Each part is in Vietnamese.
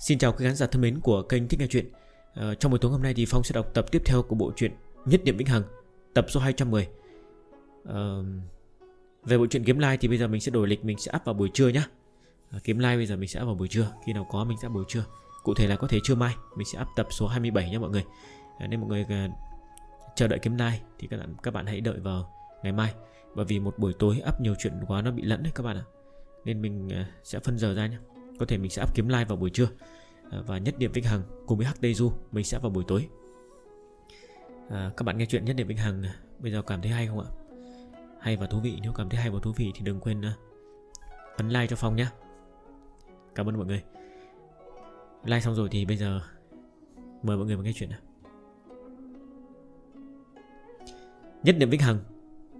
Xin chào quý khán giả thân mến của kênh Thích Nghe Chuyện. À, Trong buổi tối hôm nay thì Phong sẽ đọc tập tiếp theo của bộ truyện Nhất Điểm Vĩnh Hằng Tập số 210 à, ờ, Về bộ truyện Kiếm Lai thì bây giờ mình sẽ đổi lịch Mình sẽ up vào buổi trưa nhé ờ, Kiếm Lai bây giờ mình sẽ up vào buổi trưa. Khi nào có mình sẽ buổi trưa. Cụ thể là có thể trưa mai Mình sẽ up tập số 27 nha mọi người. À, Nên mọi người à, chờ đợi Kiếm Lai Thì các bạn, các bạn hãy đợi vào ngày mai. Bởi vì một buổi tối up nhiều chuyện quá nó bị lẫn đấy các bạn ạ. Nên mình à, sẽ phân giờ ra nhé có thể mình sẽ up kiếm live vào buổi trưa. À, và nhất điểm Vĩnh Hằng cùng với Hắc Deju Mình sẽ vào buổi tối. À, Các bạn nghe chuyện nhất điểm Vĩnh Hằng à, Bây giờ cảm thấy hay không ạ? Hay và thú vị Nếu cảm thấy hay và thú vị thì đừng quên à, Ấn like cho Phong nhé. Cảm ơn mọi người. Like xong rồi thì bây giờ Mời mọi người vào nghe chuyện nào. Nhất điểm vĩnh hằng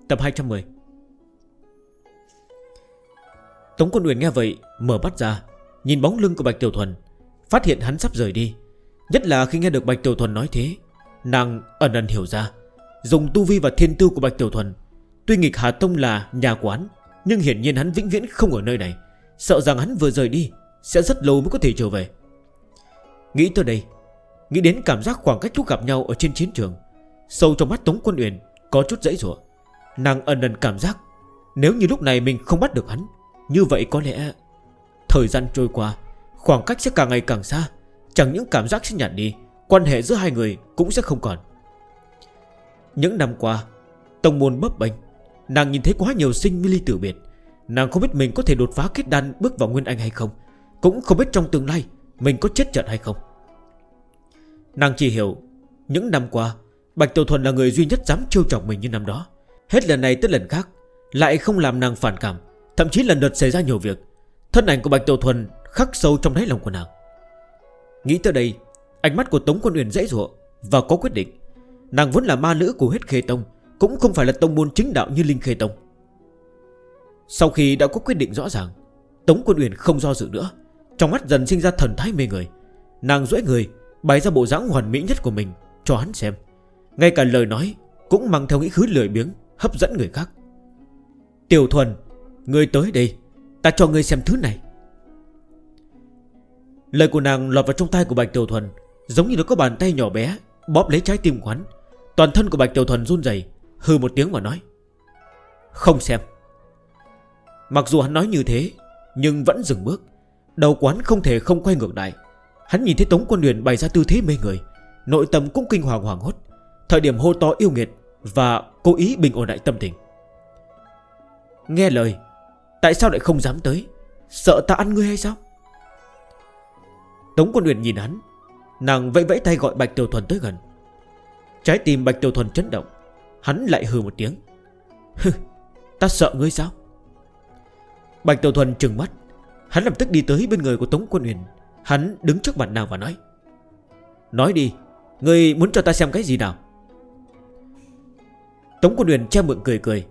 Tập 210 Tống quân uyển nghe vậy Mở mắt ra. Nhìn bóng lưng của Bạch Tiểu Thuần, Phát hiện hắn sắp rời đi. Nhất là khi nghe được Bạch Tiểu Thuần nói thế, Nàng ẩn ẩn hiểu ra. Dùng tu vi và thiên tư của Bạch Tiểu Thuần, Tuy nghịch Hà Tông là nhà quán, Nhưng hiển nhiên hắn vĩnh viễn không ở nơi này. Sợ rằng hắn vừa rời đi, Sẽ rất lâu mới có thể trở về. Nghĩ tới đây, Nghĩ đến cảm giác khoảng cách chút gặp nhau ở trên chiến trường, Sâu trong mắt Tống Quân Uyển Có chút dãy rủa. Nàng ẩn ẩn cảm giác, Nếu như lúc này mình không bắt được hắn, Như vậy có lẽ Thời gian trôi qua, Khoảng cách sẽ càng ngày càng xa. Chẳng những cảm giác sẽ nhạt đi, Quan hệ giữa hai người cũng sẽ không còn. Những năm qua, Tông môn bấp bênh, Nàng nhìn thấy quá nhiều sinh ly tử biệt. Nàng không biết mình có thể đột phá kết đan bước vào Nguyên Anh hay không, Cũng không biết trong tương lai Mình có chết trận hay không. Nàng chỉ hiểu, Những năm qua, Bạch Tiểu Thuần là người duy nhất dám trêu trọng mình như năm đó. Hết lần này tới lần khác, Lại không làm nàng phản cảm, Thậm chí lần đợt xảy ra nhiều việc. Thân ảnh của Bạch Tiểu Thuần khắc sâu trong đáy lòng của nàng. Nghĩ tới đây, Ánh mắt của Tống Quân Uyển dãy rụa Và có quyết định. Nàng vốn là ma nữ của hết khê tông, Cũng không phải là tông môn chính đạo như Linh khê tông. Sau khi đã có quyết định rõ ràng, Tống Quân Uyển không do dự nữa. Trong mắt dần sinh ra thần thái mê người. Nàng duỗi người, Bày ra bộ dáng hoàn mỹ nhất của mình Cho hắn xem. Ngay cả lời nói Cũng mang theo nghĩ khứ lười biếng, Hấp dẫn người khác. Tiểu thuần, Người tới đây. Ta cho ngươi xem thứ này. Lời của nàng lọt vào trong tay của Bạch Tiểu Thuần, Giống như nó có bàn tay nhỏ bé Bóp lấy trái tim quán. Toàn thân của Bạch Tiểu Thuần run dày Hư một tiếng và nói, Không xem. Mặc dù hắn nói như thế, Nhưng vẫn dừng bước. Đầu quán không thể không quay ngược lại. Hắn nhìn thấy Tống Quân Huyền bày ra tư thế mê người, Nội tâm cũng kinh hoàng hoàng hốt. Thời điểm hô to yêu nghiệt Và cố ý bình ổn lại tâm tình. Nghe lời Tại sao lại không dám tới? Sợ ta ăn ngươi hay sao? Tống quân Huyền nhìn hắn. Nàng vẫy vẫy tay gọi Bạch Tiểu Thuần tới gần. Trái tim Bạch Tiểu Thuần chấn động. Hắn lại hừ một tiếng. Hừ, ta sợ ngươi sao? Bạch Tiểu Thuần trừng mắt. Hắn lập tức đi tới bên người của Tống Quân Huyền. Hắn đứng trước mặt nàng và nói. Nói đi, Ngươi muốn cho ta xem cái gì nào? Tống Quân Huyền che mượn cười cười.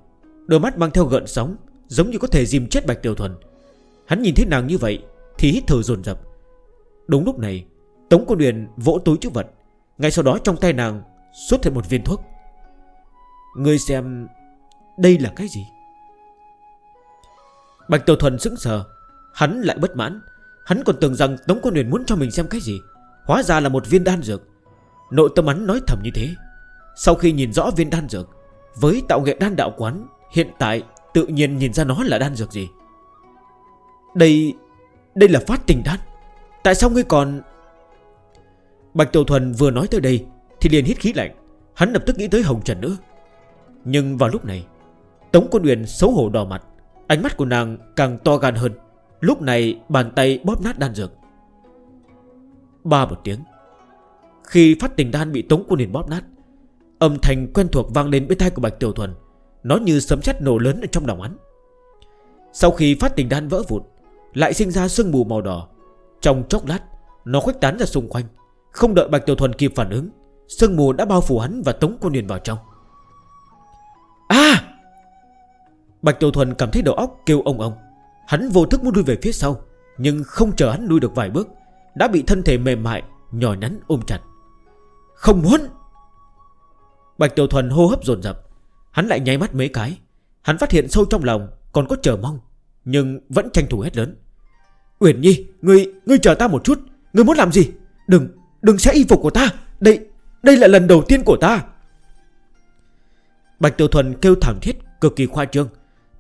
Đôi mắt mang theo gợn sóng. Giống như có thể dìm chết Bạch Tiểu Thuần. Hắn nhìn thấy nàng như vậy Thì hít thở dồn dập. Đúng lúc này, Tống Cô Điền vỗ túi chữ vật. Ngay sau đó trong tay nàng xuất hiện một viên thuốc. Ngươi xem, Đây là cái gì? Bạch Tiểu Thuần sững sờ, Hắn lại bất mãn. Hắn còn tưởng rằng Tống Cô Điền muốn cho mình xem cái gì, Hóa ra là một viên đan dược. Nội tâm hắn nói thầm như thế. Sau khi nhìn rõ viên đan dược, Với tạo nghệ đan đạo quán Hiện tại Tự nhiên nhìn ra nó là đan dược gì? Đây Đây là phát tình đan. Tại sao ngươi còn Bạch Tiểu Thuần vừa nói tới đây Thì liền hít khí lạnh. Hắn lập tức nghĩ tới Hồng Trần nữa. Nhưng vào lúc này, Tống quân Uyển xấu hổ đỏ mặt. Ánh mắt của nàng càng to gan hơn. Lúc này bàn tay bóp nát đan dược. Ba một tiếng. Khi phát tình đan bị Tống quân Uyển bóp nát, Âm thanh quen thuộc vang lên bên tay của Bạch Tiểu Thuần. Nó như sấm chất nổ lớn ở trong lòng hắn. Sau khi phát tình đan vỡ vụn, Lại sinh ra sương mù màu đỏ. Trong chốc lát, Nó khuếch tán ra xung quanh. Không đợi Bạch Tiểu Thuần kịp phản ứng, Sương mù đã bao phủ hắn và tống quân Niền vào trong. À! Bạch Tiểu Thuần cảm thấy đầu óc kêu ông ông. Hắn vô thức muốn đuôi về phía sau, Nhưng không chờ hắn đuôi được vài bước, Đã bị thân thể mềm mại, Nhỏ nhắn ôm chặt. Không muốn! Bạch Tiểu Thuần hô hấp dồn dập. Hắn lại nháy mắt mấy cái. Hắn phát hiện sâu trong lòng còn có chờ mong Nhưng vẫn tranh thủ hết lớn. Uyển Nhi Ngươi, ngươi chờ ta một chút. Ngươi muốn làm gì? Đừng, đừng xé y phục của ta. Đây, đây là lần đầu tiên của ta. Bạch Tiểu Thuần kêu thảm thiết Cực kỳ khoa trương.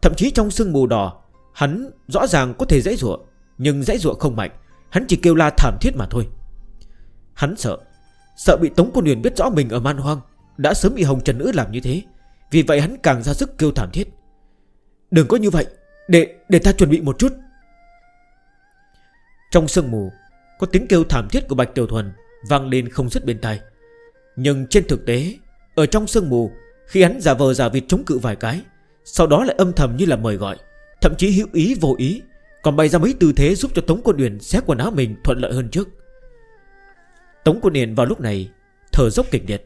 Thậm chí trong sương mù đỏ Hắn rõ ràng có thể dãy rụa Nhưng dãy rụa không mạnh. Hắn chỉ kêu la thảm thiết mà thôi. Hắn sợ Sợ bị Tống Quân uyển biết rõ mình ở man hoang Đã sớm bị Hồng Trần Nữ làm như thế. Vì vậy hắn càng ra sức kêu thảm thiết. Đừng có như vậy, Để để ta chuẩn bị một chút. Trong sương mù, Có tiếng kêu thảm thiết của Bạch Tiểu Thuần Vang lên không dứt bên tai. Nhưng trên thực tế, Ở trong sương mù, Khi hắn giả vờ giả vịt chống cự vài cái, Sau đó lại âm thầm như là mời gọi, Thậm chí hữu ý, vô ý, Còn bày ra mấy tư thế giúp cho Tống Quân điền xé quần áo mình thuận lợi hơn trước. Tống Quân điền vào lúc này Thở dốc kịch liệt,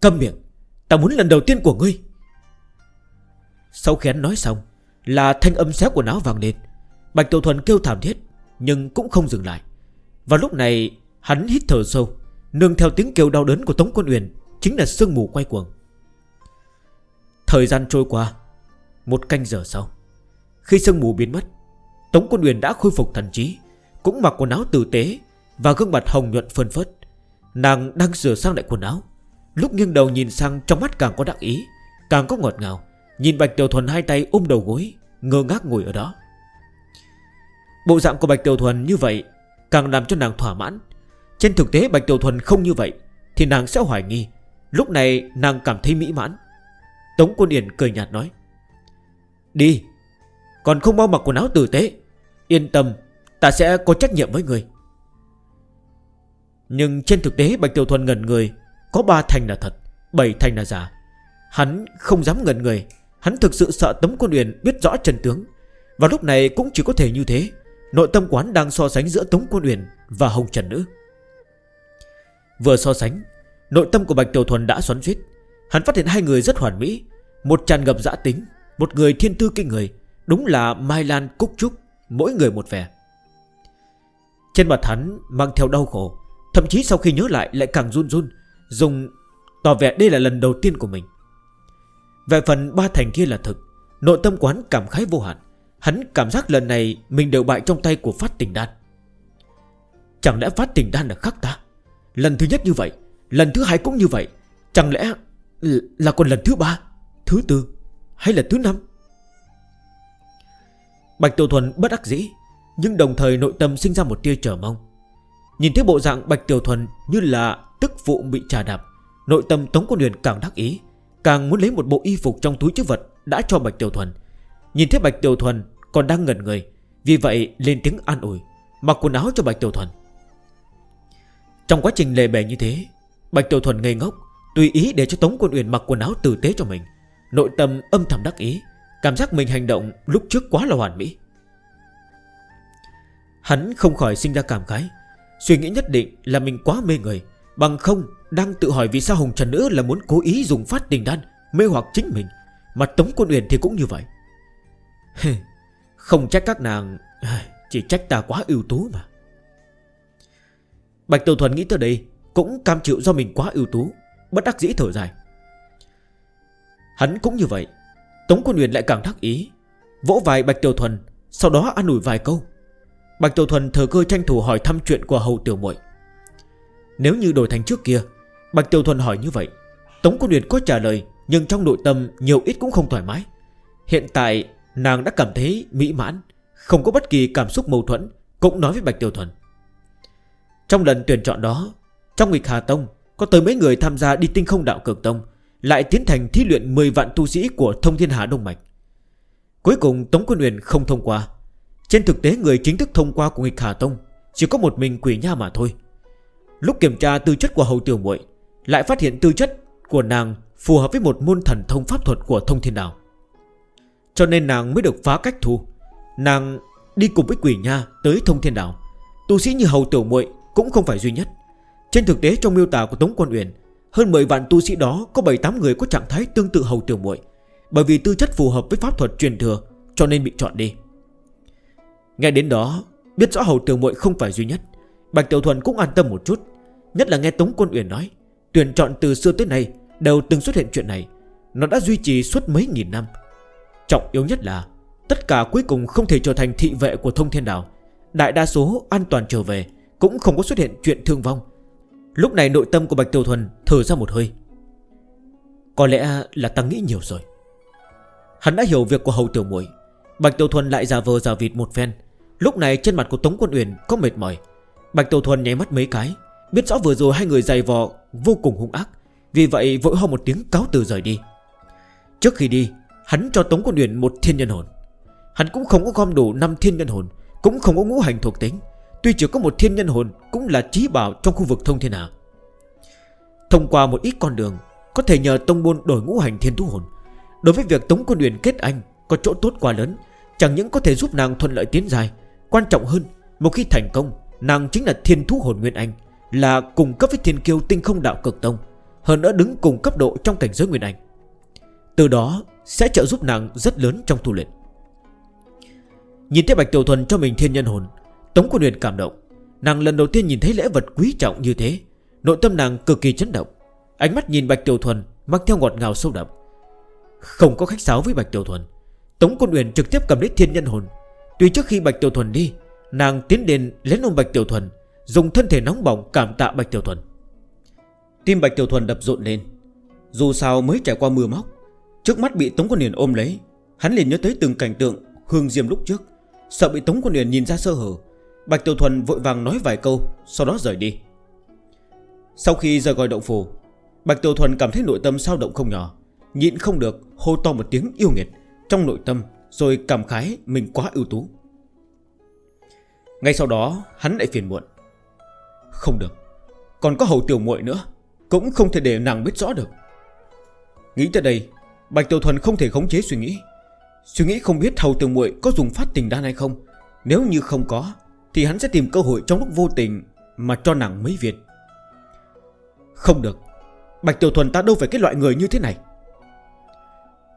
Câm miệng. Ta muốn lần đầu tiên của ngươi. Sau khi hắn nói xong, Là thanh âm xé của não vàng lên. Bạch Tiểu Thuần kêu thảm thiết, Nhưng cũng không dừng lại. Và lúc này, hắn hít thở sâu, Nương theo tiếng kêu đau đớn của Tống Quân Uyển, Chính là sương mù quay cuồng. Thời gian trôi qua, Một canh giờ sau, Khi sương mù biến mất, Tống Quân Uyển đã khôi phục thần trí, Cũng mặc quần áo tử tế Và gương mặt hồng nhuận phân phất Nàng đang sửa sang lại quần áo Lúc nghiêng đầu nhìn sang, trong mắt càng có đặc ý, Càng có ngọt ngào. Nhìn Bạch Tiểu Thuần hai tay ôm đầu gối, Ngơ ngác ngồi ở đó. Bộ dạng của Bạch Tiểu Thuần như vậy Càng làm cho nàng thỏa mãn. Trên thực tế, Bạch Tiểu Thuần không như vậy Thì nàng sẽ hoài nghi. Lúc này, nàng cảm thấy mỹ mãn. Tống Quân Yển cười nhạt nói, Đi, Còn không mau mặc quần áo tử tế. Yên tâm, Ta sẽ có trách nhiệm với người. Nhưng trên thực tế, Bạch Tiểu Thuần ngẩn người có ba thành là thật, bảy thành là giả. Hắn không dám ngần người. Hắn thực sự sợ tấm quân uyển biết rõ trần tướng. Và lúc này cũng chỉ có thể như thế. Nội tâm quán đang so sánh giữa Tống Quân Uyển và Hồng Trần Nữ. Vừa so sánh, Nội tâm của Bạch Tiểu Thuần đã xoắn suýt Hắn phát hiện hai người rất hoàn mỹ. Một tràn ngập dã tính, Một người thiên tư kinh người. Đúng là Mai Lan, Cúc Trúc, Mỗi người một vẻ. Trên mặt hắn mang theo đau khổ, Thậm chí sau khi nhớ lại lại càng run run. Dùng tỏ vẻ đây là lần đầu tiên của mình. Về phần ba thành kia là thực, Nội tâm quán cảm khái vô hạn. Hắn cảm giác lần này Mình đều bại trong tay của phát tình đan. Chẳng lẽ phát tình đan là khắc ta? Lần thứ nhất như vậy, Lần thứ hai cũng như vậy, Chẳng lẽ là còn lần thứ ba, Thứ tư, hay là thứ năm? Bạch Tiểu Thuần bất đắc dĩ, Nhưng đồng thời nội tâm sinh ra một tia trở mong. Nhìn thấy bộ dạng Bạch Tiểu Thuần như là tức phụ bị trà đạp, Nội tâm Tống Quân Huyền càng đắc ý, Càng muốn lấy một bộ y phục trong túi chữ vật Đã cho Bạch Tiểu Thuần. Nhìn thấy Bạch Tiểu Thuần còn đang ngẩn người, Vì vậy lên tiếng an ủi, Mặc quần áo cho Bạch Tiểu Thuần. Trong quá trình lề bề như thế, Bạch Tiểu Thuần ngây ngốc, Tùy ý để cho Tống Quân Uyển mặc quần áo tử tế cho mình. Nội tâm âm thầm đắc ý, Cảm giác mình hành động lúc trước quá là hoàn mỹ. Hắn không khỏi sinh ra cảm khái Suy nghĩ nhất định là mình quá mê người, Bằng không đang tự hỏi vì sao Hồng Trần nữa là muốn cố ý dùng phát tình đan Mê hoặc chính mình, Mà Tống Quân Uyển thì cũng như vậy. Không trách các nàng, Chỉ trách ta quá ưu tú mà. Bạch Tiểu Thuần nghĩ tới đây Cũng cam chịu do mình quá ưu tú, Bất đắc dĩ thở dài. Hắn cũng như vậy, Tống Quân Uyển lại càng thắc ý, Vỗ vài Bạch Tiểu Thuần, Sau đó ăn ủi vài câu. Bạch Tiểu Thuần thừa cơ tranh thủ hỏi thăm chuyện của hầu tiểu muội. Nếu như đổi thành trước kia, Bạch Tiểu Thuần hỏi như vậy, Tống Quân Uyển có trả lời, Nhưng trong nội tâm nhiều ít cũng không thoải mái. Hiện tại, nàng đã cảm thấy mỹ mãn, Không có bất kỳ cảm xúc mâu thuẫn, Cũng nói với Bạch Tiểu Thuần. Trong lần tuyển chọn đó, Trong nghịch Hà Tông, Có tới mấy người tham gia đi tinh không đạo cực Tông, Lại tiến thành thí luyện 10 vạn tu sĩ của thông thiên hà Đông Mạch. Cuối cùng, Tống Quân Uyển không thông qua. Trên thực tế, người chính thức thông qua của nghịch Hà Tông Chỉ có một mình quỷ nha mà thôi. Lúc kiểm tra tư chất của hầu tiểu muội, Lại phát hiện tư chất của nàng Phù hợp với một môn thần thông pháp thuật của thông thiên đạo Cho nên nàng mới được phá cách thu Nàng đi cùng với quỷ nha tới thông thiên đạo Tu sĩ như hầu tiểu muội cũng không phải duy nhất. Trên thực tế, trong miêu tả của Tống Quân Uyển, Hơn 10 vạn tu sĩ đó có 7-8 người có trạng thái tương tự hầu tiểu muội. Bởi vì tư chất phù hợp với pháp thuật truyền thừa, Cho nên bị chọn đi. Nghe đến đó, Biết rõ hầu tiểu muội không phải duy nhất, Bạch Tiểu Thuần cũng an tâm một chút. Nhất là nghe Tống Quân Uyển nói, Tuyển chọn từ xưa tới nay Đều từng xuất hiện chuyện này, Nó đã duy trì suốt mấy nghìn năm. Trọng yếu nhất là, Tất cả cuối cùng không thể trở thành thị vệ của thông thiên đảo. Đại đa số an toàn trở về, Cũng không có xuất hiện chuyện thương vong. Lúc này nội tâm của Bạch Tiểu Thuần thở ra một hơi. Có lẽ là ta nghĩ nhiều rồi. Hắn đã hiểu việc của Hầu Tiểu Muội. Bạch Tiểu Thuần lại giả vờ giả vịt một phen Lúc này trên mặt của Tống Quân Uyển có mệt mỏi. Bạch Tiểu Thuần nháy mắt mấy cái, Biết rõ vừa rồi hai người dày vò vô cùng hung ác, Vì vậy vội ho một tiếng cáo từ rời đi. Trước khi đi, Hắn cho Tống Quân Uyển một thiên nhân hồn. Hắn cũng không có gom đủ 5 thiên nhân hồn, Cũng không có ngũ hành thuộc tính. Tuy chỉ có một thiên nhân hồn Cũng là trí bảo trong khu vực thông thiên hạ. Thông qua một ít con đường, Có thể nhờ tông môn đổi ngũ hành thiên thú hồn. Đối với việc Tống Quân Uyển kết anh Có chỗ tốt quá lớn, Chẳng những có thể giúp nàng thuận lợi tiến dài Quan trọng hơn, Một khi thành công, Nàng chính là thiên thú hồn Nguyên Anh, Là cùng cấp với thiên kiêu tinh không đạo cực tông, Hơn nữa đứng cùng cấp độ trong cảnh giới Nguyên Anh. Từ đó sẽ trợ giúp nàng rất lớn trong tu luyện. Nhìn thấy Bạch Tiểu Thuần cho mình thiên nhân hồn, Tống Quân Huyền cảm động. Nàng lần đầu tiên nhìn thấy lễ vật quý trọng như thế, Nội tâm nàng cực kỳ chấn động. Ánh mắt nhìn Bạch Tiểu Thuần Mang theo ngọt ngào sâu đậm. Không có khách sáo với Bạch Tiểu Thuần, Tống Quân Huyền trực tiếp cầm lấy thiên nhân hồn Tuy trước khi Bạch Tiểu Thuần đi, Nàng tiến đến lén ôm Bạch Tiểu Thuần, Dùng thân thể nóng bỏng cảm tạ Bạch Tiểu Thuần. Tim Bạch Tiểu Thuần đập rộn lên. Dù sao mới trải qua mưa móc, Trước mắt bị Tống Quân Điền ôm lấy, Hắn liền nhớ tới từng cảnh tượng Hương Diêm lúc trước. Sợ bị Tống Quân Điền nhìn ra sơ hở, Bạch Tiểu Thuần vội vàng nói vài câu, Sau đó rời đi. Sau khi rời gọi động phủ, Bạch Tiểu Thuần cảm thấy nội tâm sao động không nhỏ, Nhịn không được hô to một tiếng yêu nghiệt Trong nội tâm. Rồi cảm khái mình quá ưu tú. Ngay sau đó, hắn lại phiền muộn. Không được, Còn có hầu tiểu muội nữa, Cũng không thể để nàng biết rõ được. Nghĩ tới đây, Bạch Tiểu Thuần không thể khống chế suy nghĩ. Suy nghĩ không biết hầu tiểu muội có dùng phát tình đan hay không. Nếu như không có, Thì hắn sẽ tìm cơ hội trong lúc vô tình Mà cho nàng mấy việc Không được, Bạch Tiểu Thuần ta đâu phải cái loại người như thế này.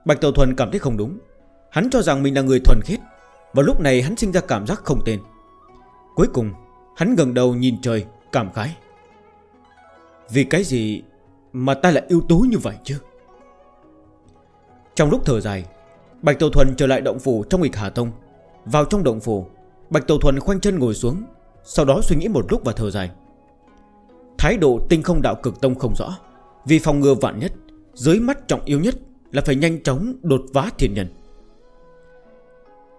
Bạch Tiểu Thuần cảm thấy không đúng. Hắn cho rằng mình là người thuần khiết, Và lúc này hắn sinh ra cảm giác không tên. Cuối cùng, Hắn gần đầu nhìn trời, cảm khái. Vì cái gì Mà ta lại ưu tú như vậy chứ? Trong lúc thở dài, Bạch Tổ Thuần trở lại động phủ trong nghịch Hà Tông. Vào trong động phủ, Bạch Tổ Thuần khoanh chân ngồi xuống, Sau đó suy nghĩ một lúc và thở dài. Thái độ tinh không đạo cực tông không rõ, Vì phòng ngừa vạn nhất, Dưới mắt trọng yếu nhất là phải nhanh chóng đột phá thiên nhân.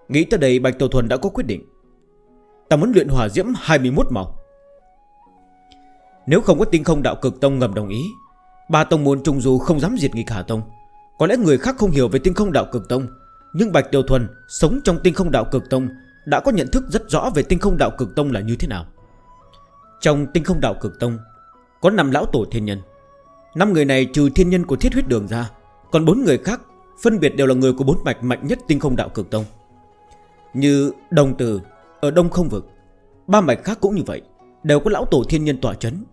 Nghĩ tới đây Bạch Tổ Thuần đã có quyết định. Ta muốn luyện hỏa diễm 21 màu. Nếu không có tinh không đạo cực tông ngầm đồng ý, Ba tông môn trung dù không dám diệt nghịch Hà Tông. Có lẽ người khác không hiểu về tinh không đạo cực tông, Nhưng Bạch Tiểu Thuần sống trong tinh không đạo cực tông Đã có nhận thức rất rõ về tinh không đạo cực tông là như thế nào. Trong tinh không đạo cực tông, Có 5 lão tổ thiên nhân. 5 người này trừ thiên nhân của thiết huyết đường ra, Còn 4 người khác phân biệt đều là người của bốn mạch mạnh nhất tinh không đạo cực tông. Như Đồng Từ, Ở Đông Không Vực, Ba mạch khác cũng như vậy, Đều có lão tổ thiên nhân tỏa chấn,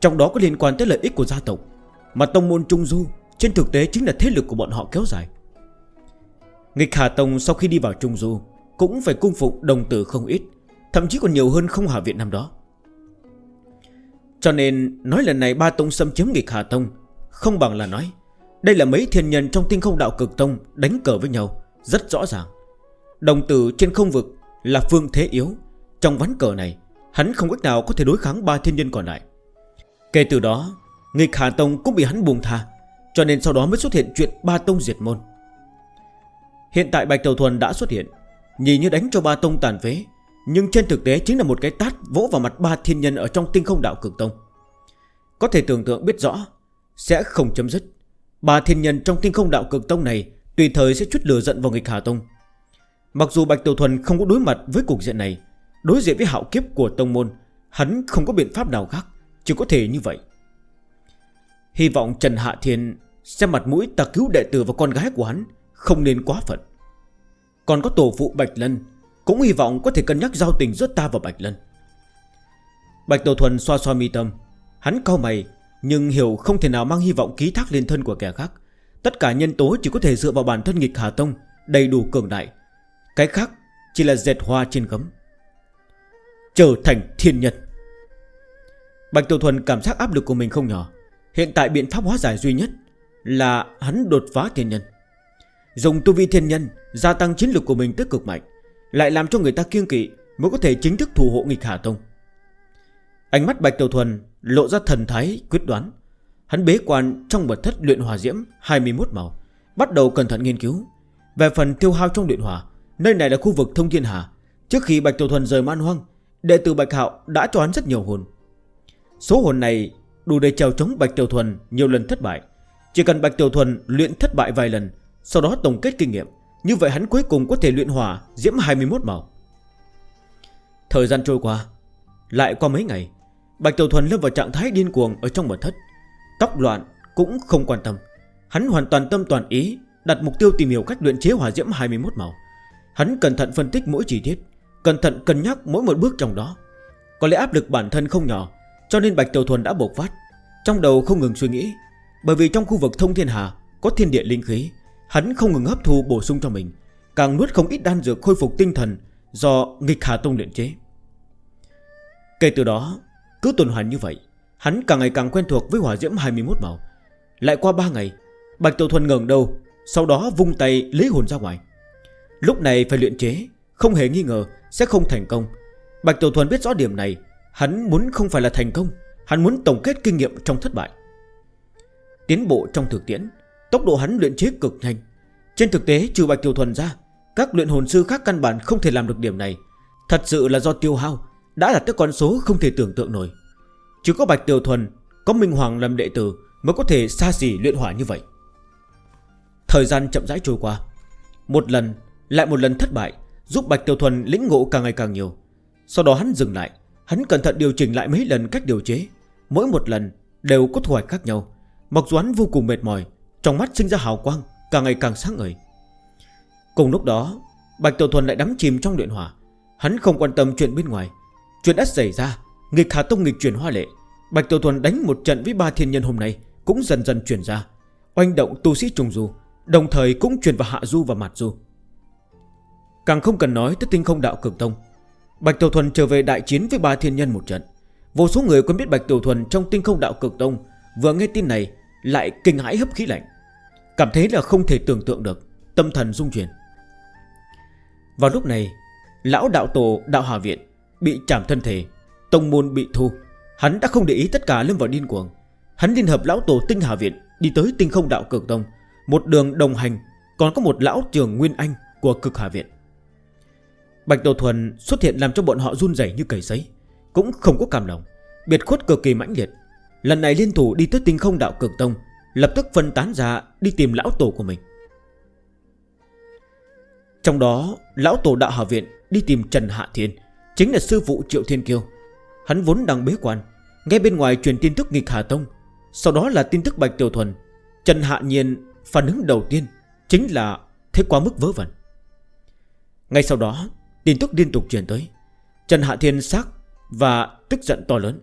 Trong đó có liên quan tới lợi ích của gia tộc, Mà tông môn Trung Du Trên thực tế chính là thế lực của bọn họ kéo dài. Nghịch Hà Tông sau khi đi vào Trung Du Cũng phải cung phục đồng tử không ít, Thậm chí còn nhiều hơn không Hà Viện năm đó. Cho nên, nói lần này ba tông xâm chiếm nghịch Hà Tông, Không bằng là nói, Đây là mấy thiên nhân trong tinh không đạo cực tông Đánh cờ với nhau, Rất rõ ràng. Đồng tử trên không vực là phương thế yếu. Trong ván cờ này, Hắn không cách nào có thể đối kháng ba thiên nhân còn lại. Kể từ đó, Nghịch Hà Tông cũng bị hắn buông tha, Cho nên sau đó mới xuất hiện chuyện ba tông diệt môn. Hiện tại Bạch Tàu Thuần đã xuất hiện, Nhìn như đánh cho ba tông tàn phế, Nhưng trên thực tế chính là một cái tát Vỗ vào mặt ba thiên nhân ở trong tinh không đạo cực tông. Có thể tưởng tượng biết rõ, Sẽ không chấm dứt. Ba thiên nhân trong tinh không đạo cực tông này Tùy thời sẽ chút lừa giận vào nghịch Hà Tông. Mặc dù Bạch Tiểu Thuần không có đối mặt với cục diện này, Đối diện với hạo kiếp của Tông Môn, Hắn không có biện pháp nào khác, Chỉ có thể như vậy. Hy vọng Trần Hạ Thiên Xem mặt mũi ta cứu đệ tử và con gái của hắn, Không nên quá phận. Còn có tổ phụ Bạch Lân, Cũng hy vọng có thể cân nhắc giao tình giữa ta và Bạch Lân. Bạch Tiểu Thuần xoa xoa mi tâm, Hắn cao mày, Nhưng hiểu không thể nào mang hy vọng ký thác lên thân của kẻ khác. Tất cả nhân tố chỉ có thể dựa vào bản thân nghịch Hà Tông, Đầy đủ cường đại. Cái khác chỉ là dệt hoa trên gấm, Trở thành thiên nhân. Bạch Tiểu Thuần cảm giác áp lực của mình không nhỏ. Hiện tại biện pháp hóa giải duy nhất Là hắn đột phá thiên nhân. Dùng tu vi thiên nhân, Gia tăng chiến lực của mình tới cực mạnh, Lại làm cho người ta kiêng kỵ Mới có thể chính thức thù hộ nghịch Hà Tông. Ánh mắt Bạch Tiểu Thuần lộ ra thần thái quyết đoán. Hắn bế quan trong mật thất luyện hòa diễm 21 màu, Bắt đầu cẩn thận nghiên cứu Về phần tiêu hao trong luyện hòa Nơi này là khu vực thông thiên hà. Trước khi Bạch Tiểu Thuần rời man hoang, Đệ tử Bạch Hạo đã cho hắn rất nhiều hồn. Số hồn này đủ để trèo chống Bạch Tiểu Thuần nhiều lần thất bại. Chỉ cần Bạch Tiểu Thuần luyện thất bại vài lần, Sau đó tổng kết kinh nghiệm, Như vậy hắn cuối cùng có thể luyện hỏa, diễm 21 màu. Thời gian trôi qua, Lại qua mấy ngày, Bạch Tiểu Thuần lâm vào trạng thái điên cuồng ở trong mật thất. Tóc loạn cũng không quan tâm. Hắn hoàn toàn tâm toàn ý Đặt mục tiêu tìm hiểu cách luyện chế hỏa diễm 21 màu. Hắn cẩn thận phân tích mỗi chi tiết, Cẩn thận cân nhắc mỗi một bước trong đó. Có lẽ áp lực bản thân không nhỏ, Cho nên Bạch Tiểu Thuần đã bộc phát, Trong đầu không ngừng suy nghĩ. Bởi vì trong khu vực thông thiên hà Có thiên địa linh khí, Hắn không ngừng hấp thu bổ sung cho mình, Càng nuốt không ít đan dược khôi phục tinh thần Do nghịch hà tông luyện chế. Kể từ đó, Cứ tuần hoàn như vậy, Hắn càng ngày càng quen thuộc với hỏa diễm 21 màu. Lại qua 3 ngày, Bạch Tiểu Thuần ngờn đầu, Sau đó vung tay lấy hồn ra ngoài. Lúc này phải luyện chế, Không hề nghi ngờ sẽ không thành công. Bạch Tiểu Thuần biết rõ điểm này, Hắn muốn không phải là thành công, Hắn muốn tổng kết kinh nghiệm trong thất bại. Tiến bộ trong thực tiễn, Tốc độ hắn luyện chế cực nhanh. Trên thực tế, trừ Bạch Tiểu Thuần ra, Các luyện hồn sư khác căn bản không thể làm được điểm này. Thật sự là do tiêu hao, Đã là tới con số không thể tưởng tượng nổi. Chỉ có Bạch Tiểu Thuần, Có Minh Hoàng làm đệ tử Mới có thể xa xỉ luyện hỏa như vậy. Thời gian chậm rãi trôi qua. Một lần lại một lần thất bại, Giúp Bạch Tiêu Thuần lĩnh ngộ càng ngày càng nhiều. Sau đó hắn dừng lại, Hắn cẩn thận điều chỉnh lại mấy lần cách điều chế. Mỗi một lần đều có thu hoạch khác nhau. Mặc dù hắn vô cùng mệt mỏi, Trong mắt sinh ra hào quang Càng ngày càng sáng ngời. Cùng lúc đó, Bạch tiêu Thuần lại đắm chìm trong luyện hỏa. Hắn không quan tâm chuyện bên ngoài. Chuyện đã xảy ra, Nghịch Hà Tông nghịch chuyển hoa lệ. Bạch tiêu Thuần đánh một trận với ba thiên nhân hôm nay Cũng dần dần chuyển ra. Oanh động tu sĩ trùng du, Đồng thời cũng chuyển vào hạ du và mặt du. Càng không cần nói tới tinh không đạo cực tông. Bạch Tiểu Thuần trở về đại chiến với ba thiên nhân một trận. Vô số người quen biết Bạch Tiểu Thuần trong tinh không đạo cực tông, Vừa nghe tin này lại kinh hãi hấp khí lạnh. Cảm thấy là không thể tưởng tượng được, Tâm thần rung chuyển. Vào lúc này, Lão đạo tổ đạo hòa viện Bị chảm thân thể, Tông môn bị thu. Hắn đã không để ý tất cả lâm vào điên cuồng. Hắn liên hợp lão tổ tinh hà viện Đi tới tinh không đạo cực tông. Một đường đồng hành, Còn có một lão trường Nguyên Anh của cực hà viện. Bạch Đầu Thuần xuất hiện làm cho bọn họ run rẩy như cầy giấy Cũng không có cảm động Biệt khuất cực kỳ mãnh liệt. Lần này liên thủ đi tới tinh không đạo cực tông, Lập tức phân tán ra đi tìm lão tổ của mình. Trong đó, lão tổ đạo hạ viện đi tìm Trần Hạ Thiên, Chính là sư phụ Triệu Thiên Kiêu. Hắn vốn đang bế quan, Nghe bên ngoài truyền tin tức nghịch Hà Tông, Sau đó là tin tức Bạch Tiểu Thuần. Trần Hạ Nhiên phản ứng đầu tiên Chính là thế quá mức vớ vẩn. Ngay sau đó Tin tức liên tục truyền tới. Trần Hạ Thiên sắc và tức giận to lớn.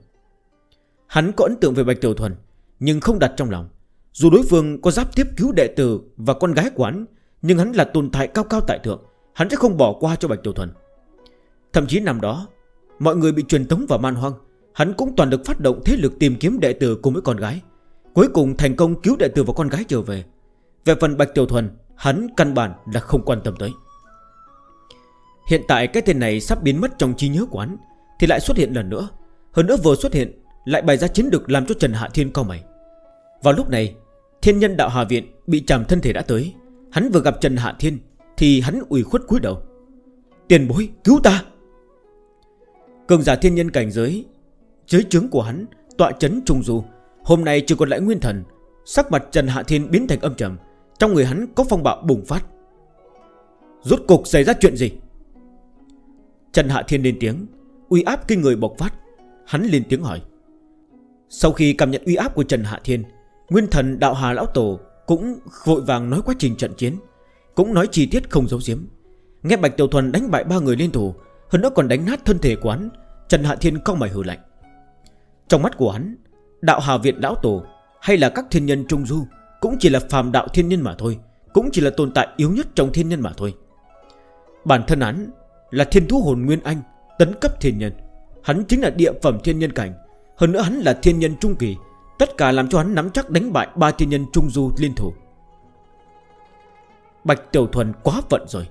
Hắn có ấn tượng về Bạch Tiểu Thuần Nhưng không đặt trong lòng. Dù đối phương có giáp tiếp cứu đệ tử Và con gái của hắn, Nhưng hắn là tồn tại cao cao tại thượng Hắn sẽ không bỏ qua cho Bạch Tiểu Thuần. Thậm chí năm đó Mọi người bị truyền tống vào man hoang Hắn cũng toàn lực phát động thế lực tìm kiếm đệ tử cùng với con gái. Cuối cùng thành công cứu đệ tử và con gái trở về. Về phần Bạch Tiểu Thuần Hắn căn bản là không quan tâm tới. Hiện tại cái tên này sắp biến mất trong trí nhớ quán Thì lại xuất hiện lần nữa. Hơn nữa vừa xuất hiện, Lại bày ra chiến được làm cho Trần Hạ Thiên cao mày. Vào lúc này, Thiên nhân đạo Hà Viện bị chàm thân thể đã tới. Hắn vừa gặp Trần Hạ Thiên, Thì hắn ủy khuất cúi đầu. Tiền bối, cứu ta! Cường giả thiên nhân cảnh giới, Dưới trướng của hắn, Tọa chấn trùng dù Hôm nay chưa còn lại nguyên thần, Sắc mặt Trần Hạ Thiên biến thành âm trầm. Trong người hắn có phong bạo bùng phát. Rốt cục xảy ra chuyện gì? Trần Hạ Thiên lên tiếng, Uy áp kinh người bộc phát. Hắn lên tiếng hỏi, Sau khi cảm nhận uy áp của Trần Hạ Thiên, Nguyên thần Đạo Hà Lão Tổ Cũng vội vàng nói quá trình trận chiến, Cũng nói chi tiết không giấu giếm. Nghe Bạch Tiểu Thuần đánh bại ba người liên thủ, Hơn nữa còn đánh nát thân thể quán Trần Hạ Thiên cong mày hừ lạnh. Trong mắt của hắn, Đạo Hà Viện Lão Tổ Hay là các thiên nhân Trung Du Cũng chỉ là phàm đạo thiên nhân mà thôi, Cũng chỉ là tồn tại yếu nhất trong thiên nhân mà thôi. Bản thân hắn là thiên thú hồn Nguyên Anh, Tấn cấp thiên nhân. Hắn chính là địa phẩm thiên nhân cảnh. Hơn nữa hắn là thiên nhân trung kỳ. Tất cả làm cho hắn nắm chắc đánh bại ba thiên nhân trung du liên thủ. Bạch Tiểu Thuần quá vận rồi.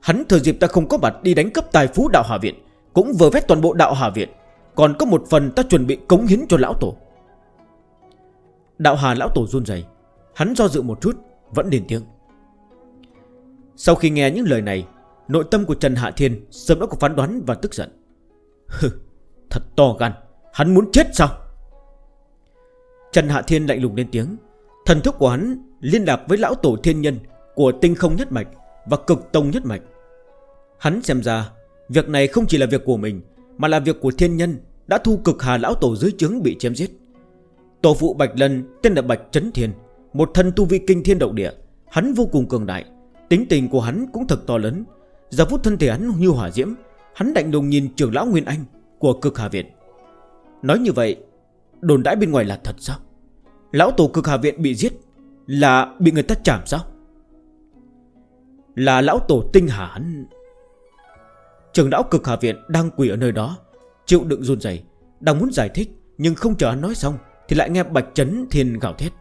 Hắn thừa dịp ta không có mặt đi đánh cấp tài phú đạo Hà Viện, Cũng vừa vét toàn bộ đạo Hà Viện. Còn có một phần ta chuẩn bị cống hiến cho lão tổ. Đạo Hà lão tổ run dày Hắn do dự một chút, Vẫn điền tiếng. Sau khi nghe những lời này Nội tâm của Trần Hạ Thiên sớm đã có phán đoán và tức giận. Thật to gan, Hắn muốn chết sao? Trần Hạ Thiên lạnh lùng lên tiếng. Thần thức của hắn liên lạc với lão tổ thiên nhân Của tinh không nhất mạch Và cực tông nhất mạch. Hắn xem ra, Việc này không chỉ là việc của mình, Mà là việc của thiên nhân Đã thu cực hà lão tổ dưới chướng bị chém giết. Tổ phụ Bạch Lân, tên là Bạch Trấn Thiên, Một thân tu vi kinh thiên động địa, Hắn vô cùng cường đại, Tính tình của hắn cũng thật to lớn. Giờ phút thân thể hắn như hỏa diễm, Hắn đạnh đồng nhìn trưởng lão Nguyên Anh Của cực hạ Viện. Nói như vậy, Đồn đãi bên ngoài là thật sao? Lão tổ cực hạ Viện bị giết Là bị người ta chảm sao? Là lão tổ tinh hà hắn. Trường lão cực hạ Viện đang quỷ ở nơi đó, Chịu đựng run dày Đang muốn giải thích Nhưng không chờ hắn nói xong Thì lại nghe Bạch chấn Thiên gạo thét.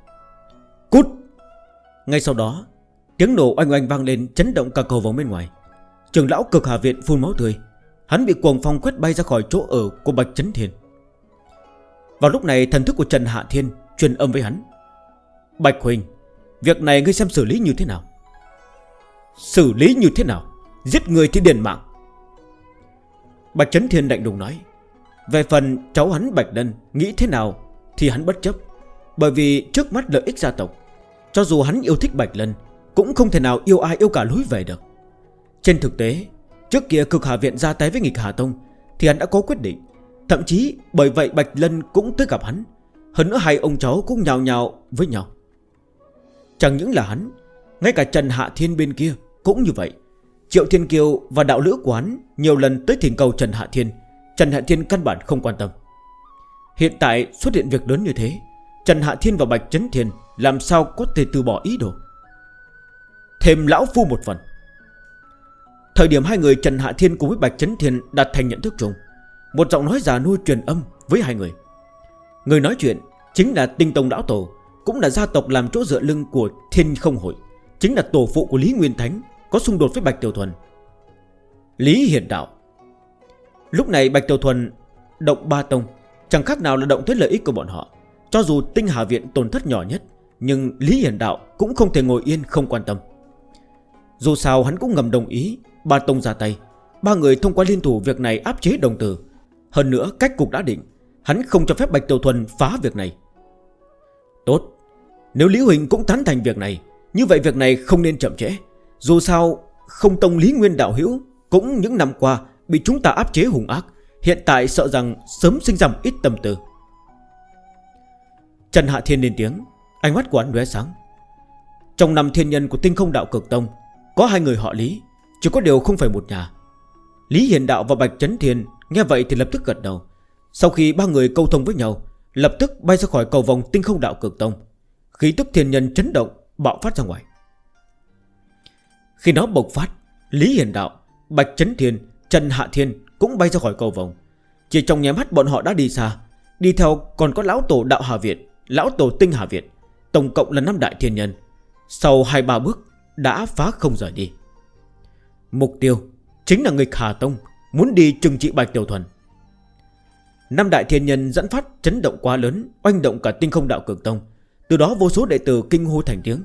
Cút! Ngay sau đó, Tiếng nổ oanh oanh vang lên, chấn động cả cầu vòng bên ngoài. Trường lão cực hà viện phun máu tươi. Hắn bị cuồng phong quét bay ra khỏi chỗ ở của Bạch Trấn Thiên. Vào lúc này, thần thức của Trần Hạ Thiên Truyền âm với hắn. Bạch Huỳnh, Việc này ngươi xem xử lý như thế nào? Xử lý như thế nào? Giết người thì điền mạng. Bạch Trấn Thiên đạnh đùng nói. Về phần cháu hắn Bạch Đân, Nghĩ thế nào thì hắn bất chấp. Bởi vì trước mắt lợi ích gia tộc, Cho dù hắn yêu thích Bạch Lân, Cũng không thể nào yêu ai yêu cả lối về được. Trên thực tế, Trước kia cực hạ Viện ra tay với nghịch hạ Tông, Thì hắn đã có quyết định. Thậm chí, bởi vậy Bạch Lân cũng tới gặp hắn. Hơn nữa hai ông cháu cũng nhào nhào với nhau. Chẳng những là hắn, Ngay cả Trần Hạ Thiên bên kia Cũng như vậy. Triệu Thiên Kiều và Đạo Lữ Quán Nhiều lần tới thỉnh cầu Trần Hạ Thiên. Trần Hạ Thiên căn bản không quan tâm. Hiện tại xuất hiện việc lớn như thế, Trần Hạ Thiên và Bạch Trấn Thiên Làm sao có thể từ bỏ ý đồ? Thêm lão phu một phần. Thời điểm hai người Trần Hạ Thiên cùng với Bạch chấn Thiên đạt thành nhận thức chung Một giọng nói già nuôi truyền âm với hai người. Người nói chuyện chính là tinh tông đảo tổ, Cũng là gia tộc làm chỗ dựa lưng của Thiên Không Hội, Chính là tổ phụ của Lý Nguyên Thánh, Có xung đột với Bạch Tiểu Thuần. Lý Hiền Đạo. Lúc này Bạch Tiểu Thuần Động Ba Tông, Chẳng khác nào là động tới lợi ích của bọn họ. Cho dù tinh hà viện tổn thất nhỏ nhất, Nhưng Lý Hiền Đạo cũng không thể ngồi yên không quan tâm. Dù sao hắn cũng ngầm đồng ý Ba Tông ra tay. Ba người thông qua liên thủ việc này áp chế đồng tử. Hơn nữa, cách cục đã định. Hắn không cho phép Bạch Tiểu Thuần phá việc này. Tốt. Nếu Lý Huỳnh cũng tán thành việc này, Như vậy việc này không nên chậm trễ. Dù sao, không tông Lý Nguyên Đạo Hữu Cũng những năm qua Bị chúng ta áp chế hùng ác. Hiện tại sợ rằng sớm sinh ra ít tâm tư. Trần Hạ Thiên lên tiếng. Ánh mắt của hắn đué sáng. Trong năm thiên nhân của tinh không đạo cực tông, Có hai người họ Lý. Chỉ có điều không phải một nhà. Lý Hiền Đạo và Bạch Trấn Thiên Nghe vậy thì lập tức gật đầu. Sau khi ba người câu thông với nhau Lập tức bay ra khỏi cầu vòng tinh không đạo cực tông. Khí tức thiên nhân chấn động Bạo phát ra ngoài. Khi nó bộc phát Lý Hiền Đạo, Bạch Trấn Thiên, Trần Hạ Thiên Cũng bay ra khỏi cầu vòng. Chỉ trong nhém mắt bọn họ đã đi xa. Đi theo còn có lão tổ đạo Hà Việt Lão tổ tinh Hà Việt Tổng cộng là năm đại thiên nhân. Sau 2-3 bước đã phá không rời đi. Mục tiêu chính là người Khả Tông Muốn đi trừng trị Bạch Tiểu Thuần. Năm đại thiên nhân dẫn phát chấn động quá lớn, Oanh động cả tinh không đạo cực tông. Từ đó vô số đệ tử kinh hô thành tiếng.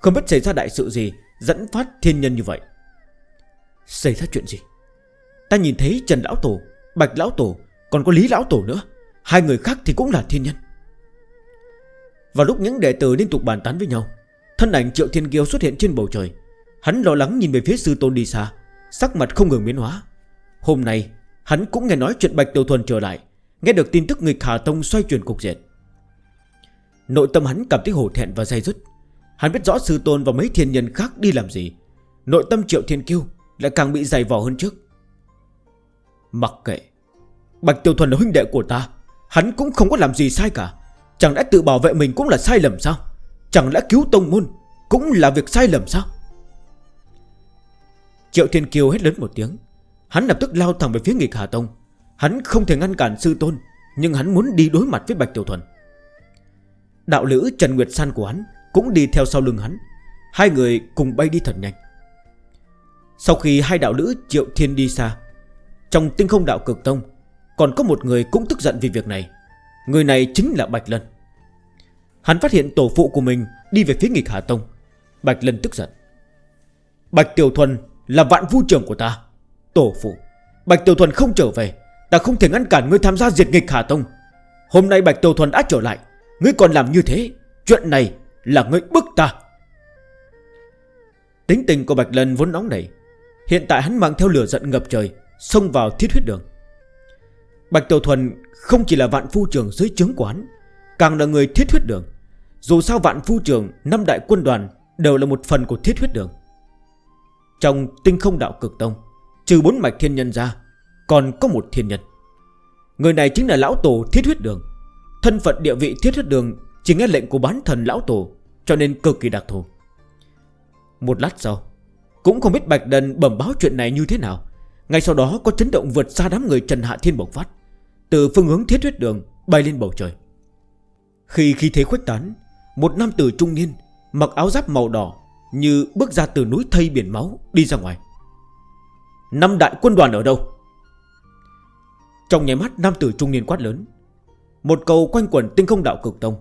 Không biết xảy ra đại sự gì Dẫn phát thiên nhân như vậy. Xảy ra chuyện gì? Ta nhìn thấy Trần Lão Tổ, Bạch Lão Tổ, Còn có Lý Lão Tổ nữa. Hai người khác thì cũng là thiên nhân. Vào lúc những đệ tử liên tục bàn tán với nhau, Thân ảnh Triệu Thiên Kiêu xuất hiện trên bầu trời. Hắn lo lắng nhìn về phía sư tôn đi xa, Sắc mặt không ngừng biến hóa. Hôm nay, hắn cũng nghe nói chuyện Bạch Tiểu Thuần trở lại, Nghe được tin tức người Hà Tông xoay chuyển cục diện. Nội tâm hắn cảm thấy hổ thẹn và dây dứt Hắn biết rõ sư tôn và mấy thiên nhân khác đi làm gì. Nội tâm triệu thiên kiêu Lại càng bị dày vò hơn trước. Mặc kệ, Bạch Tiểu Thuần là huynh đệ của ta, Hắn cũng không có làm gì sai cả. Chẳng lẽ tự bảo vệ mình cũng là sai lầm sao? Chẳng lẽ cứu tông môn Cũng là việc sai lầm sao? Triệu Thiên Kiều hét lớn một tiếng. Hắn lập tức lao thẳng về phía nghịch Hà Tông. Hắn không thể ngăn cản sư tôn, Nhưng hắn muốn đi đối mặt với Bạch Tiểu Thuần. Đạo lữ Trần Nguyệt San của hắn Cũng đi theo sau lưng hắn. Hai người cùng bay đi thật nhanh. Sau khi hai đạo lữ Triệu Thiên đi xa, Trong tinh không đạo cực tông, Còn có một người cũng tức giận vì việc này. Người này chính là Bạch Lân. Hắn phát hiện tổ phụ của mình Đi về phía nghịch Hà Tông. Bạch Lân tức giận. Bạch Tiểu Thuần là vạn vũ trưởng của ta. Tổ phụ, Bạch Tiểu Thuần không trở về, Ta không thể ngăn cản ngươi tham gia diệt nghịch Hà Tông. Hôm nay Bạch Tiểu Thuần đã trở lại, Ngươi còn làm như thế, Chuyện này là ngươi bức ta. Tính tình của Bạch Lân vốn nóng nảy, Hiện tại hắn mang theo lửa giận ngập trời, Xông vào thiết huyết đường. Bạch Tiểu Thuần không chỉ là vạn phu trưởng dưới chứng quán Càng là người thiết huyết đường. Dù sao vạn phu trưởng Năm đại quân đoàn Đều là một phần của thiết huyết đường. Trong tinh không đạo cực tông. Trừ bốn mạch thiên nhân ra, Còn có một thiên nhân. Người này chính là lão tổ thiết huyết đường. Thân phận địa vị thiết huyết đường Chỉ nghe lệnh của bán thần lão tổ, Cho nên cực kỳ đặc thù. Một lát sau, Cũng không biết Bạch Đần bẩm báo chuyện này như thế nào. Ngay sau đó có chấn động vượt xa đám người Trần Hạ Thiên bộc phát, Từ phương hướng thiết huyết đường bay lên bầu trời. Khi khí thế khuếch tán, Một nam tử trung niên Mặc áo giáp màu đỏ như bước ra từ núi thây biển máu Đi ra ngoài. Năm đại quân đoàn ở đâu? Trong nháy mắt nam tử trung niên quát lớn. Một cầu quanh quẩn tinh không đạo cực tông.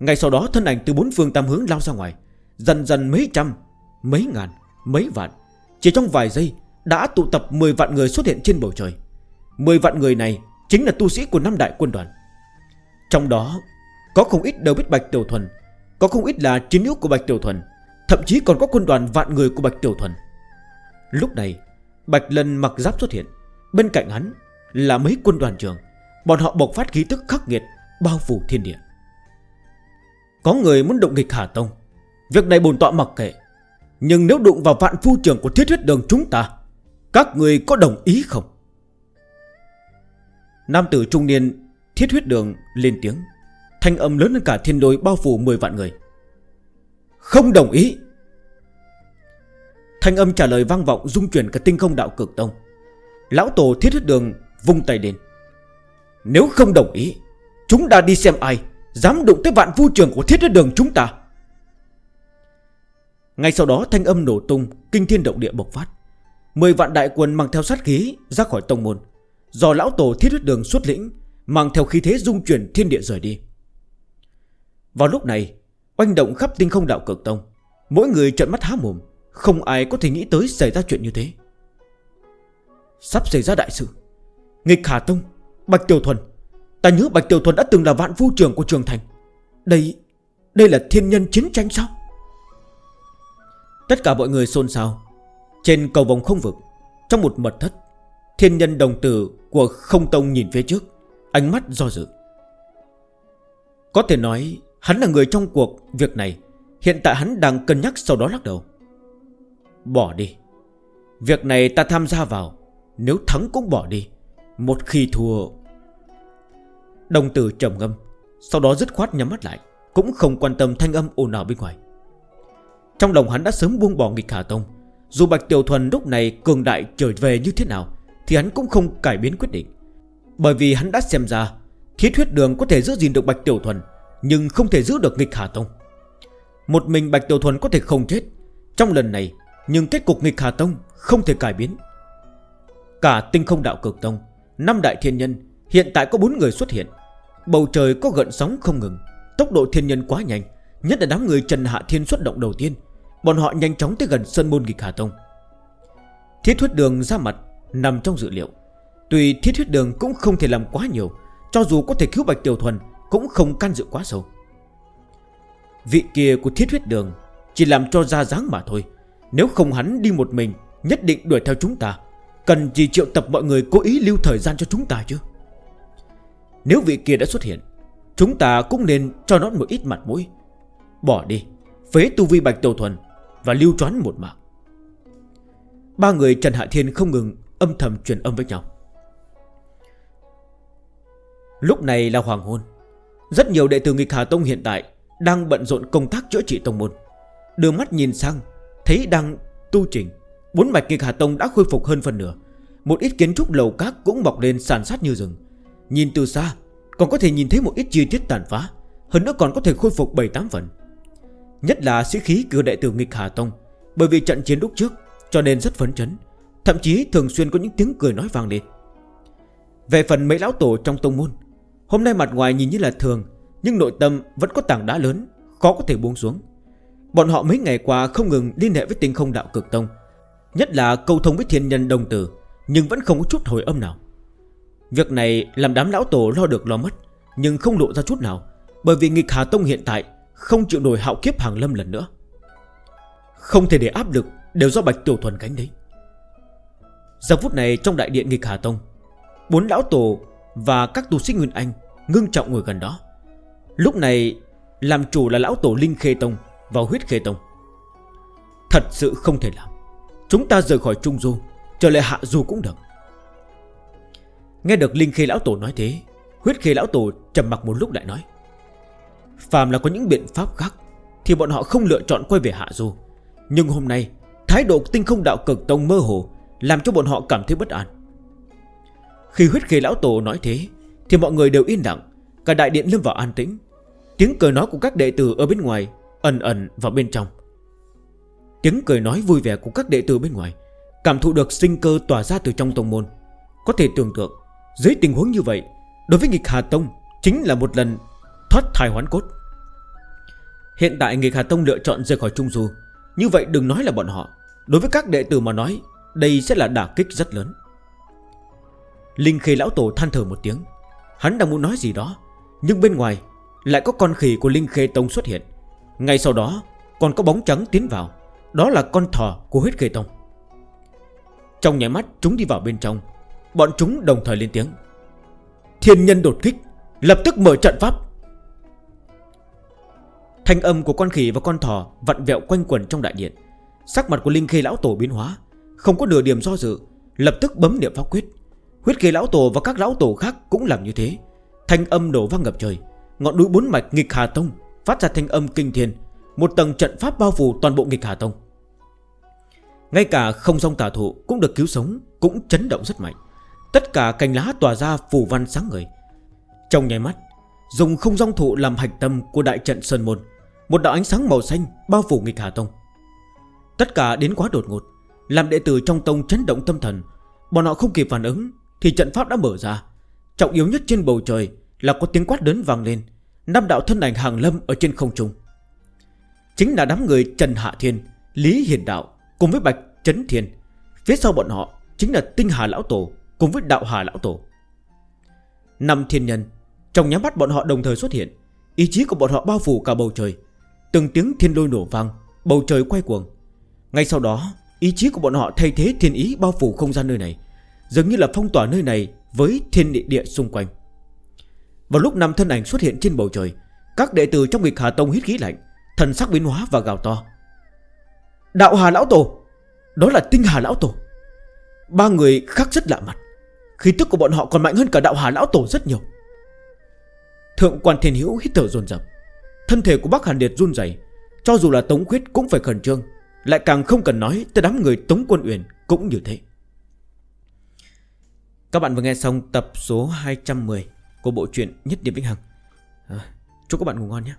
Ngay sau đó thân ảnh từ bốn phương tam hướng lao ra ngoài. Dần dần mấy trăm Mấy ngàn, mấy vạn. Chỉ trong vài giây đã tụ tập 10 vạn người xuất hiện trên bầu trời. 10 vạn người này chính là tu sĩ của năm đại quân đoàn. Trong đó Có không ít đều biết Bạch Tiểu Thuần Có không ít là chiến hữu của Bạch Tiểu Thuần. Thậm chí còn có quân đoàn vạn người của Bạch Tiểu Thuần. Lúc này, Bạch Lân mặc giáp xuất hiện. Bên cạnh hắn là mấy quân đoàn trường Bọn họ bộc phát khí tức khắc nghiệt, Bao phủ thiên địa. Có người muốn động nghịch Hà Tông. Việc này bồn tọa mặc kệ. Nhưng nếu đụng vào vạn phu trưởng của thiết huyết đường chúng ta, Các người có đồng ý không? Nam tử trung niên Thiết huyết đường lên tiếng. Thanh âm lớn hơn cả thiên đôi bao phủ 10 vạn người. Không đồng ý. Thanh âm trả lời vang vọng Dung chuyển cả tinh không đạo cực tông. Lão tổ thiết huyết đường vung tay đến Nếu không đồng ý, Chúng ta đi xem ai Dám đụng tới vạn vu trường của thiết huyết đường chúng ta. Ngay sau đó thanh âm nổ tung, Kinh thiên động địa bộc phát. Mười vạn đại quân mang theo sát khí ra khỏi tông môn. Do lão tổ thiết huyết đường xuất lĩnh, Mang theo khí thế dung chuyển thiên địa rời đi. Vào lúc này Oanh động khắp tinh không đạo cực tông. Mỗi người trận mắt há mồm. Không ai có thể nghĩ tới xảy ra chuyện như thế. Sắp xảy ra đại sự. Nghịch Hà Tông, Bạch Tiểu Thuần. Ta nhớ Bạch Tiểu Thuần đã từng là vạn vu trưởng của trường thành. Đây Đây là thiên nhân chiến tranh sao? Tất cả mọi người xôn xao. Trên cầu vòng không vực, Trong một mật thất, Thiên nhân đồng tử của không tông nhìn phía trước, Ánh mắt do dự. Có thể nói Hắn là người trong cuộc việc này. Hiện tại hắn đang cân nhắc sau đó lắc đầu. Bỏ đi. Việc này ta tham gia vào. Nếu thắng cũng bỏ đi. Một khi thua. Đồng tử trầm ngâm. Sau đó dứt khoát nhắm mắt lại. Cũng không quan tâm thanh âm ồn ào bên ngoài. Trong lòng hắn đã sớm buông bỏ nghịch Hà Tông. Dù Bạch Tiểu Thuần lúc này cường đại trở về như thế nào, Thì hắn cũng không cải biến quyết định. Bởi vì hắn đã xem ra, Thiết huyết đường có thể giữ gìn được Bạch Tiểu Thuần nhưng không thể giữ được nghịch Hà Tông. Một mình Bạch Tiểu Thuần có thể không chết. Trong lần này, Nhưng kết cục nghịch Hà Tông không thể cải biến. Cả tinh không đạo cực tông, năm đại thiên nhân, Hiện tại có 4 người xuất hiện. Bầu trời có gợn sóng không ngừng, Tốc độ thiên nhân quá nhanh, Nhất là đám người Trần Hạ Thiên xuất động đầu tiên, Bọn họ nhanh chóng tới gần sân môn nghịch Hà Tông. Thiết huyết đường ra mặt, Nằm trong dự liệu. Tùy thiết huyết đường cũng không thể làm quá nhiều, Cho dù có thể cứu Bạch Tiểu Thuần cũng không can dự quá sâu. Vị kia của thiết huyết đường Chỉ làm cho ra dáng mà thôi. Nếu không hắn đi một mình, Nhất định đuổi theo chúng ta. Cần gì triệu tập mọi người cố ý lưu thời gian cho chúng ta chứ? Nếu vị kia đã xuất hiện, Chúng ta cũng nên cho nó một ít mặt mũi. Bỏ đi, Phế tu vi bạch tiểu thuần Và lưu choán một mạng. Ba người Trần Hạ Thiên không ngừng Âm thầm truyền âm với nhau. Lúc này là hoàng hôn. Rất nhiều đệ tử nghịch Hà Tông hiện tại Đang bận rộn công tác chữa trị tông môn. Đưa mắt nhìn sang, Thấy đang tu trình Bốn mạch nghịch Hà Tông đã khôi phục hơn phần nửa. Một ít kiến trúc lầu các cũng mọc lên sàn sát như rừng. Nhìn từ xa, Còn có thể nhìn thấy một ít chi tiết tàn phá. Hơn nữa còn có thể khôi phục 7-8 phần. Nhất là sĩ khí cử đệ tử nghịch Hà Tông, Bởi vì trận chiến đúc trước Cho nên rất phấn chấn, Thậm chí thường xuyên có những tiếng cười nói vang lên. Về phần mấy lão tổ trong tông môn Hôm nay mặt ngoài nhìn như là thường, Nhưng nội tâm vẫn có tảng đá lớn, Khó có thể buông xuống. Bọn họ mấy ngày qua không ngừng liên hệ với tinh không đạo cực tông, Nhất là câu thông với thiên nhân đồng tử, Nhưng vẫn không có chút hồi âm nào. Việc này làm đám lão tổ lo được lo mất, Nhưng không lộ ra chút nào, Bởi vì nghịch Hà Tông hiện tại Không chịu nổi hạo kiếp hàng lâm lần nữa. Không thể để áp lực Đều do Bạch Tiểu Thuần gánh đấy. Giờ phút này trong đại điện nghịch Hà Tông, Bốn lão tổ và các tu sĩ Nguyên Anh Ngưng trọng ngồi gần đó. Lúc này, làm chủ là lão tổ Linh Khê Tông Và huyết Khê Tông. Thật sự không thể làm. Chúng ta rời khỏi Trung Du, Trở lại Hạ Du cũng được. Nghe được Linh Khê Lão Tổ nói thế, Huyết Khê Lão Tổ trầm mặt một lúc lại nói, Phàm là có những biện pháp khác Thì bọn họ không lựa chọn quay về Hạ Du. Nhưng hôm nay, Thái độ tinh không đạo cực tông mơ hồ Làm cho bọn họ cảm thấy bất an. Khi huyết khê lão tổ nói thế thì mọi người đều yên lặng. Cả đại điện lâm vào an tĩnh. Tiếng cười nói của các đệ tử ở bên ngoài Ẩn ẩn vào bên trong. Tiếng cười nói vui vẻ của các đệ tử bên ngoài Cảm thụ được sinh cơ tỏa ra từ trong tông môn. Có thể tưởng tượng, Dưới tình huống như vậy, Đối với nghịch Hà Tông Chính là một lần thoát thai hoán cốt. Hiện tại nghịch Hà Tông lựa chọn rời khỏi Trung Du. Như vậy đừng nói là bọn họ. Đối với các đệ tử mà nói, Đây sẽ là đả kích rất lớn. Linh khê lão tổ than thở một tiếng. Hắn đang muốn nói gì đó, Nhưng bên ngoài lại có con khỉ của Linh Khê Tông xuất hiện. Ngay sau đó, còn có bóng trắng tiến vào, Đó là con thỏ của huyết khê tông. Trong nháy mắt, chúng đi vào bên trong. Bọn chúng đồng thời lên tiếng. Thiên nhân đột kích, Lập tức mở trận pháp. Thanh âm của con khỉ và con thỏ Vặn vẹo quanh quần trong đại điện. Sắc mặt của Linh Khê Lão Tổ biến hóa, Không có nửa điểm do dự, Lập tức bấm niệm pháp quyết. Huyết kỳ lão tổ và các lão tổ khác cũng làm như thế. Thanh âm đổ vang ngập trời. Ngọn núi bốn mạch nghịch Hà Tông Phát ra thanh âm kinh thiên. Một tầng trận pháp bao phủ toàn bộ nghịch Hà Tông. Ngay cả không song tà thụ Cũng được cứu sống, Cũng chấn động rất mạnh. Tất cả cành lá tỏa ra phù văn sáng người Trong nháy mắt, Dùng không song thụ làm hạch tâm của đại trận Sơn Môn, Một đạo ánh sáng màu xanh bao phủ nghịch Hà Tông. Tất cả đến quá đột ngột, Làm đệ tử trong tông chấn động tâm thần. Bọn họ không kịp phản ứng thì trận pháp đã mở ra. Trọng yếu nhất trên bầu trời Là có tiếng quát đớn vang lên, Năm đạo thân ảnh hàng lâm ở trên không trung. Chính là đám người Trần Hạ Thiên, Lý Hiền Đạo Cùng với Bạch Trấn Thiên. Phía sau bọn họ chính là Tinh Hà Lão Tổ Cùng với Đạo Hà Lão Tổ. Năm thiên nhân, Trong nhắm mắt bọn họ đồng thời xuất hiện. Ý chí của bọn họ bao phủ cả bầu trời. Từng tiếng thiên lôi nổ vang, Bầu trời quay cuồng. Ngay sau đó, Ý chí của bọn họ thay thế thiên ý bao phủ không gian nơi này. Dường như là phong tỏa nơi này Với thiên địa, địa xung quanh. Vào lúc năm thân ảnh xuất hiện trên bầu trời Các đệ tử trong nghịch Hà Tông hít khí lạnh Thần sắc biến hóa và gào to. Đạo Hà Lão Tổ Đó là tinh Hà Lão Tổ. Ba người khác rất lạ mặt Khí tức của bọn họ còn mạnh hơn cả đạo Hà Lão Tổ rất nhiều. Thượng quan thiên hữu hít thở dồn dập Thân thể của bác Hàn Điệt run dày Cho dù là Tống Quyết cũng phải khẩn trương Lại càng không cần nói tới đám người Tống Quân Uyển cũng như thế. Các bạn vừa nghe xong tập số 210 của bộ truyện Nhất Điểm Vĩnh Hằng. À, chúc các bạn ngủ ngon nhé.